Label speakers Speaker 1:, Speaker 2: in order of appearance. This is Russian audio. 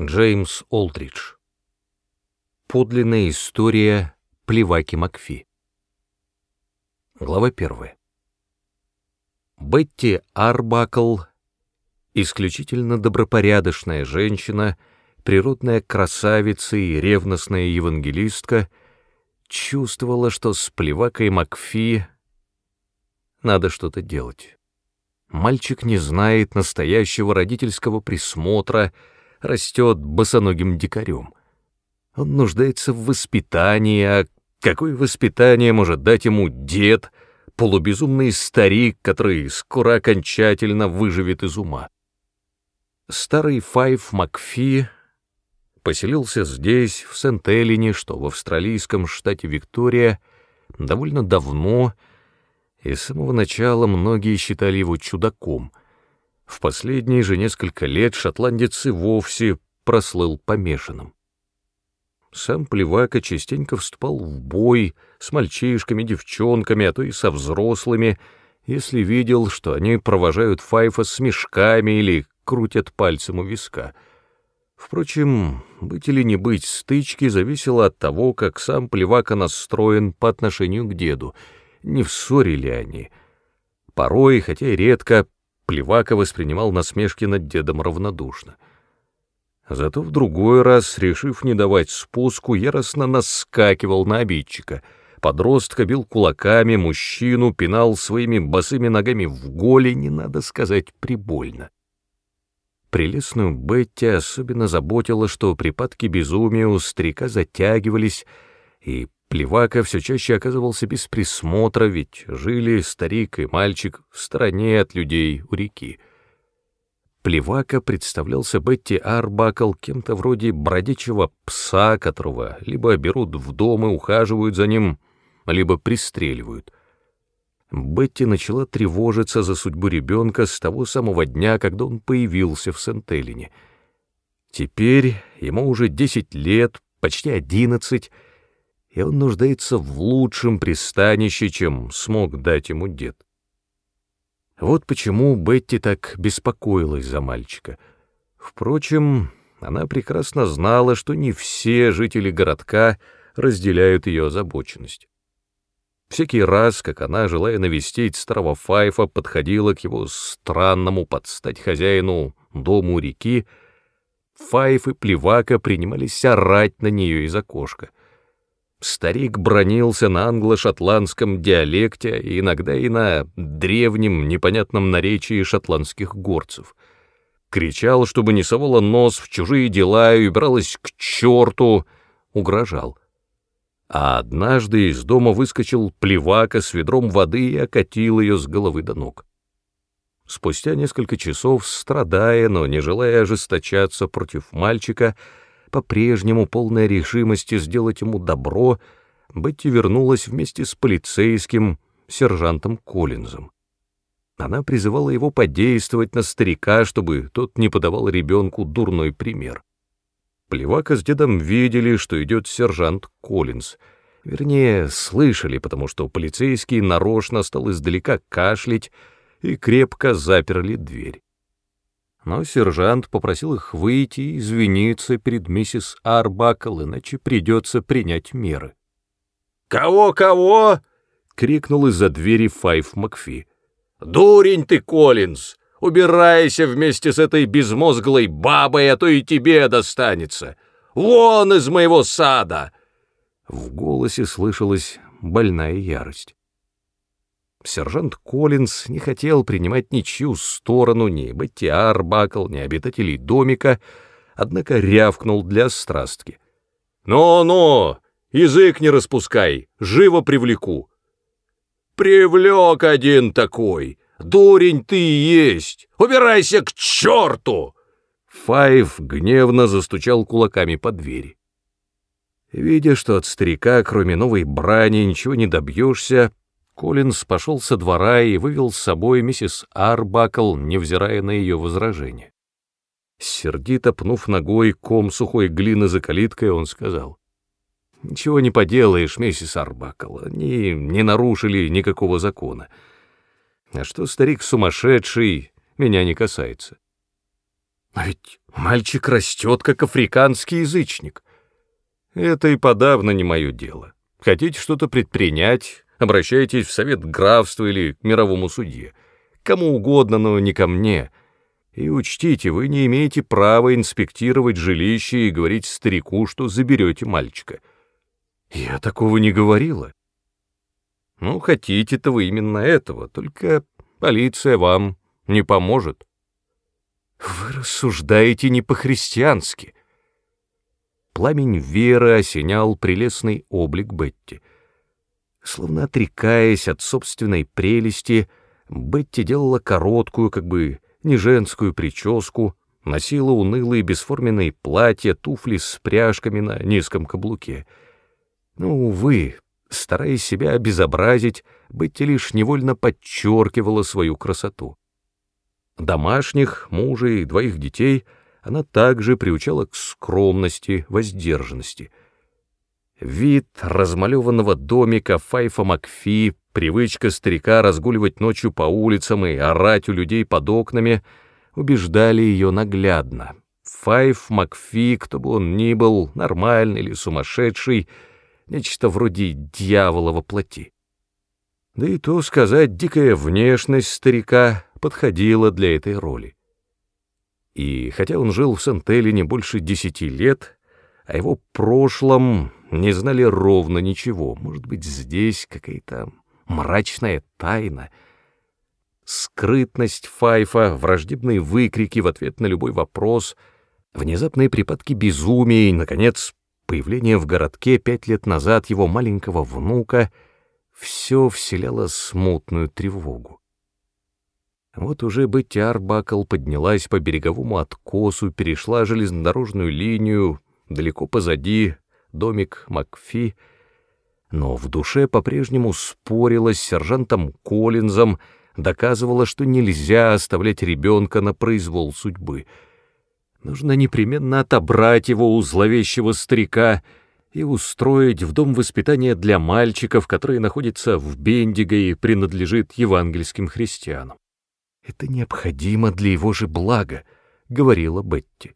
Speaker 1: Джеймс Олдридж. Подлинная история Плеваки Макфи. Глава первая. Бетти Арбакл, исключительно добропорядочная женщина, природная красавица и ревностная евангелистка, чувствовала, что с Плевакой Макфи надо что-то делать. Мальчик не знает настоящего родительского присмотра, растет босоногим дикарем. Он нуждается в воспитании, а какое воспитание может дать ему дед, полубезумный старик, который скоро окончательно выживет из ума? Старый Файф Макфи поселился здесь, в Сент-Элине, что в австралийском штате Виктория, довольно давно, и с самого начала многие считали его чудаком — в последние же несколько лет шотландец и вовсе прослыл помешанным. Сам Плевака частенько вступал в бой с мальчишками, девчонками, а то и со взрослыми, если видел, что они провожают Файфа с мешками или крутят пальцем у виска. Впрочем, быть или не быть стычки зависело от того, как сам Плевака настроен по отношению к деду, не в ссоре ли они. Порой, хотя и редко, Плевака воспринимал насмешки над дедом равнодушно. Зато в другой раз, решив не давать спуску, яростно наскакивал на обидчика. Подростка бил кулаками, мужчину пинал своими босыми ногами в голени, надо сказать, прибольно. Прелестную Бетти особенно заботило, что припадки безумия у старика затягивались, и Плевака все чаще оказывался без присмотра, ведь жили старик и мальчик в стороне от людей у реки. Плевака представлялся Бетти Арбакл кем-то вроде бродячего пса, которого либо берут в дом и ухаживают за ним, либо пристреливают. Бетти начала тревожиться за судьбу ребенка с того самого дня, когда он появился в Сент-Элине. Теперь ему уже десять лет, почти одиннадцать, и он нуждается в лучшем пристанище, чем смог дать ему дед. Вот почему Бетти так беспокоилась за мальчика. Впрочем, она прекрасно знала, что не все жители городка разделяют ее озабоченность. Всякий раз, как она, желая навестить старого Файфа, подходила к его странному подстать хозяину дому реки, Файф и Плевака принимались орать на нее из окошка — Старик бронился на англо-шотландском диалекте, иногда и на древнем непонятном наречии шотландских горцев. Кричал, чтобы не совала нос в чужие дела и убиралась к черту, угрожал. А однажды из дома выскочил плевака с ведром воды и окатил ее с головы до ног. Спустя несколько часов, страдая, но не желая ожесточаться против мальчика, по-прежнему полная решимости сделать ему добро, Бетти вернулась вместе с полицейским сержантом Коллинзом. Она призывала его подействовать на старика, чтобы тот не подавал ребенку дурной пример. Плевака с дедом видели, что идет сержант Коллинз. Вернее, слышали, потому что полицейский нарочно стал издалека кашлять и крепко заперли дверь но сержант попросил их выйти и извиниться перед миссис Арбакл, иначе придется принять меры.
Speaker 2: «Кого-кого?» — крикнул из-за двери Файф Макфи. «Дурень ты, Коллинз! Убирайся вместе с этой безмозглой бабой, а то и тебе достанется! Вон из моего сада!»
Speaker 1: В голосе слышалась больная ярость. Сержант Коллинз не хотел принимать ничью сторону, ни Беттиар Бакл, ни обитателей домика, однако рявкнул для страстки.
Speaker 2: «Ну-ну, язык не распускай, живо привлеку!» «Привлек один такой! Дурень ты есть! Убирайся к черту!»
Speaker 1: Файв гневно застучал кулаками по двери. Видя, что от старика, кроме новой брани, ничего не добьешься, Коллинз пошел со двора и вывел с собой миссис Арбакл, невзирая на ее возражение. Сердито пнув ногой ком сухой глины за калиткой, он сказал, «Ничего не поделаешь, миссис Арбакл, они не нарушили никакого закона. А что старик сумасшедший, меня не касается».
Speaker 2: Но ведь мальчик растет, как африканский язычник.
Speaker 1: Это и подавно не мое дело. Хотите что-то предпринять, обращайтесь в совет графства или к мировому судье. Кому угодно, но не ко мне. И учтите, вы не имеете права инспектировать жилище и говорить старику, что заберете мальчика.
Speaker 2: Я такого не говорила.
Speaker 1: Ну, хотите-то вы именно этого, только полиция вам не поможет.
Speaker 2: Вы рассуждаете не по-христиански.
Speaker 1: Пламень веры осенял прелестный облик Бетти. Словно отрекаясь от собственной прелести, Бетти делала короткую, как бы не женскую прическу, носила унылые бесформенные платья, туфли с пряжками на низком каблуке. Ну, увы, стараясь себя обезобразить, Бетти лишь невольно подчеркивала свою красоту. Домашних, мужа и двоих детей она также приучала к скромности, воздержанности. Вид размалеванного домика Файфа Макфи, привычка старика разгуливать ночью по улицам и орать у людей под окнами убеждали ее наглядно. Файф Макфи, кто бы он ни был, нормальный или сумасшедший, нечто вроде дьявола во плоти. Да и то сказать, дикая внешность старика подходила для этой роли. И хотя он жил в Сент-Эле не больше десяти лет, о его прошлом не знали ровно ничего. Может быть, здесь какая-то мрачная тайна. Скрытность Файфа, враждебные выкрики в ответ на любой вопрос, внезапные припадки безумия и, наконец, появление в городке пять лет назад его маленького внука — все вселяло смутную тревогу. Вот уже Бетти Арбакл поднялась по береговому откосу, перешла железнодорожную линию, далеко позади домик Макфи, но в душе по-прежнему спорила с сержантом Коллинзом, доказывала, что нельзя оставлять ребенка на произвол судьбы. Нужно непременно отобрать его у зловещего старика — и устроить в дом воспитания для мальчиков, который находится в Бендиго и принадлежит евангельским христианам. «Это необходимо для его же блага», — говорила Бетти.